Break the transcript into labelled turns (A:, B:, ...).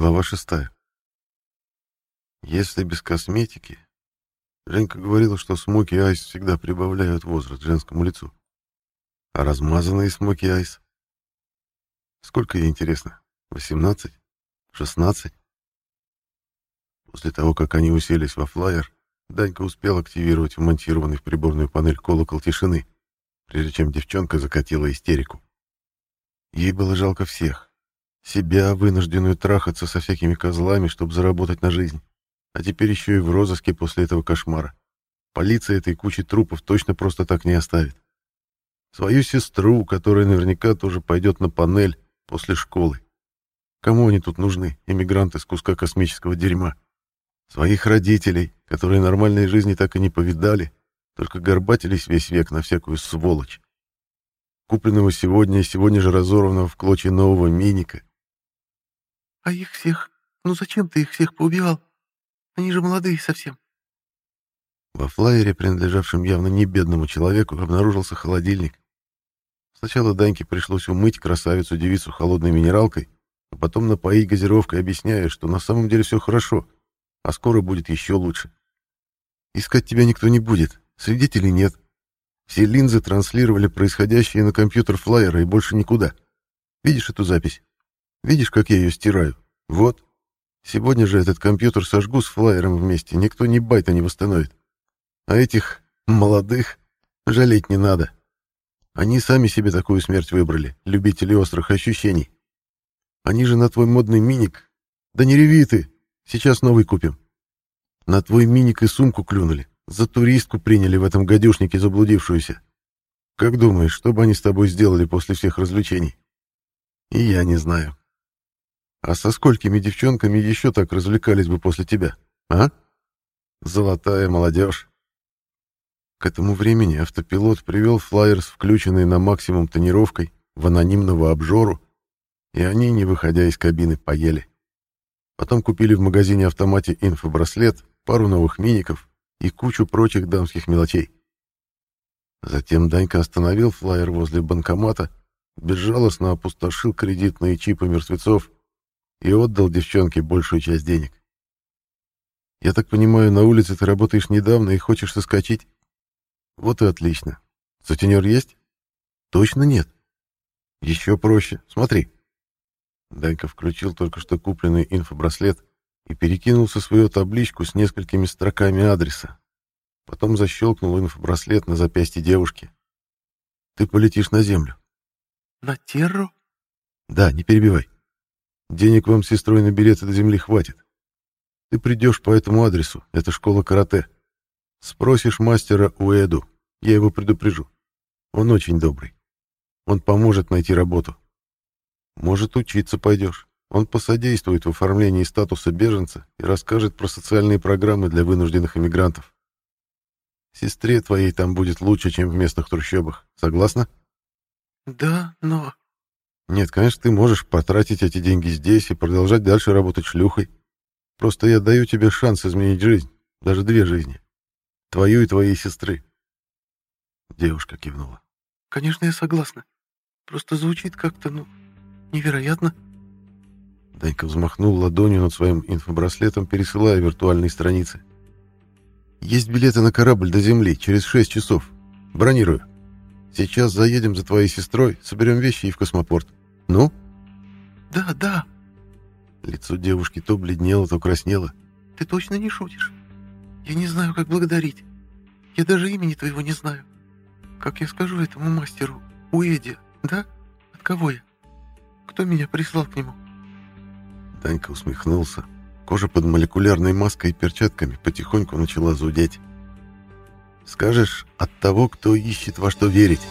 A: Глава шестая. Если без косметики... Женька говорила, что смоки айс всегда прибавляют возраст женскому лицу. А размазанные смоки айс... Сколько ей интересно? 18? 16? После того, как они уселись во флайер, Данька успел активировать вмонтированный в приборную панель колокол тишины, прежде чем девчонка закатила истерику. Ей было жалко всех. Себя, вынужденную трахаться со всякими козлами, чтобы заработать на жизнь. А теперь еще и в розыске после этого кошмара. Полиция этой кучи трупов точно просто так не оставит. Свою сестру, которая наверняка тоже пойдет на панель после школы. Кому они тут нужны, эмигранты с куска космического дерьма? Своих родителей, которые нормальной жизни так и не повидали, только горбатились весь век на всякую сволочь. Купленного сегодня и сегодня же разорванного в клочья нового миника.
B: «А их всех? Ну зачем ты их всех поубивал? Они же молодые совсем».
A: Во флайере, принадлежавшем явно не бедному человеку, обнаружился холодильник. Сначала Даньке пришлось умыть красавицу-девицу холодной минералкой, а потом напоить газировкой, объясняя, что на самом деле все хорошо, а скоро будет еще лучше. Искать тебя никто не будет, свидетелей нет. Все линзы транслировали происходящее на компьютер флайера и больше никуда. Видишь эту запись? Видишь, как я ее стираю? Вот. Сегодня же этот компьютер сожгу с флайером вместе, никто ни байта не восстановит. А этих молодых жалеть не надо. Они сами себе такую смерть выбрали, любители острых ощущений. Они же на твой модный миник... Да не реви ты, сейчас новый купим. На твой миник и сумку клюнули, за туристку приняли в этом гадюшнике заблудившуюся. Как думаешь, что бы они с тобой сделали после всех развлечений? И я не знаю. А со сколькими девчонками еще так развлекались бы после тебя, а? Золотая молодежь. К этому времени автопилот привел флайер с включенной на максимум тонировкой в анонимного обжору, и они, не выходя из кабины, поели. Потом купили в магазине-автомате инфобраслет, пару новых миников и кучу прочих дамских мелочей. Затем Данька остановил флайер возле банкомата, безжалостно опустошил кредитные чипы мертвецов и отдал девчонке большую часть денег. «Я так понимаю, на улице ты работаешь недавно и хочешь соскочить?» Вот и отлично. Сутенер есть? Точно нет. Еще проще. Смотри. Данька включил только что купленный инфобраслет и перекинул со свою табличку с несколькими строками адреса. Потом защелкнул инфобраслет на запястье девушки. Ты полетишь на землю.
B: На терру?
A: Да, не перебивай. Денег вам с сестрой на билеты до земли хватит. Ты придешь по этому адресу, это школа карате. Спросишь мастера Уэду, я его предупрежу. Он очень добрый. Он поможет найти работу. Может, учиться пойдешь. Он посодействует в оформлении статуса беженца и расскажет про социальные программы для вынужденных иммигрантов. Сестре твоей там будет лучше, чем в местных трущобах. Согласна?
B: Да, но...
A: Нет, конечно, ты можешь потратить эти деньги здесь и продолжать дальше работать шлюхой. Просто я даю тебе шанс изменить жизнь, даже две жизни. Твою и твоей сестры. Девушка кивнула.
B: Конечно, я согласна. Просто звучит как-то, ну, невероятно.
A: Данька взмахнул ладонью над своим инфобраслетом, пересылая виртуальные страницы. «Есть билеты на корабль до Земли через шесть часов. Бронирую. Сейчас заедем за твоей сестрой, соберем вещи и в космопорт. Ну?»
B: «Да, да».
A: Лицо девушки то бледнело, то краснело.
B: «Ты точно не шутишь?» Я не знаю, как благодарить. Я даже имени твоего не знаю. Как я скажу этому мастеру, Уэди, да? От кого я? Кто меня прислал к нему?»
A: Данька усмехнулся. Кожа под молекулярной маской и перчатками потихоньку начала зудеть. «Скажешь, от того, кто ищет во что верить».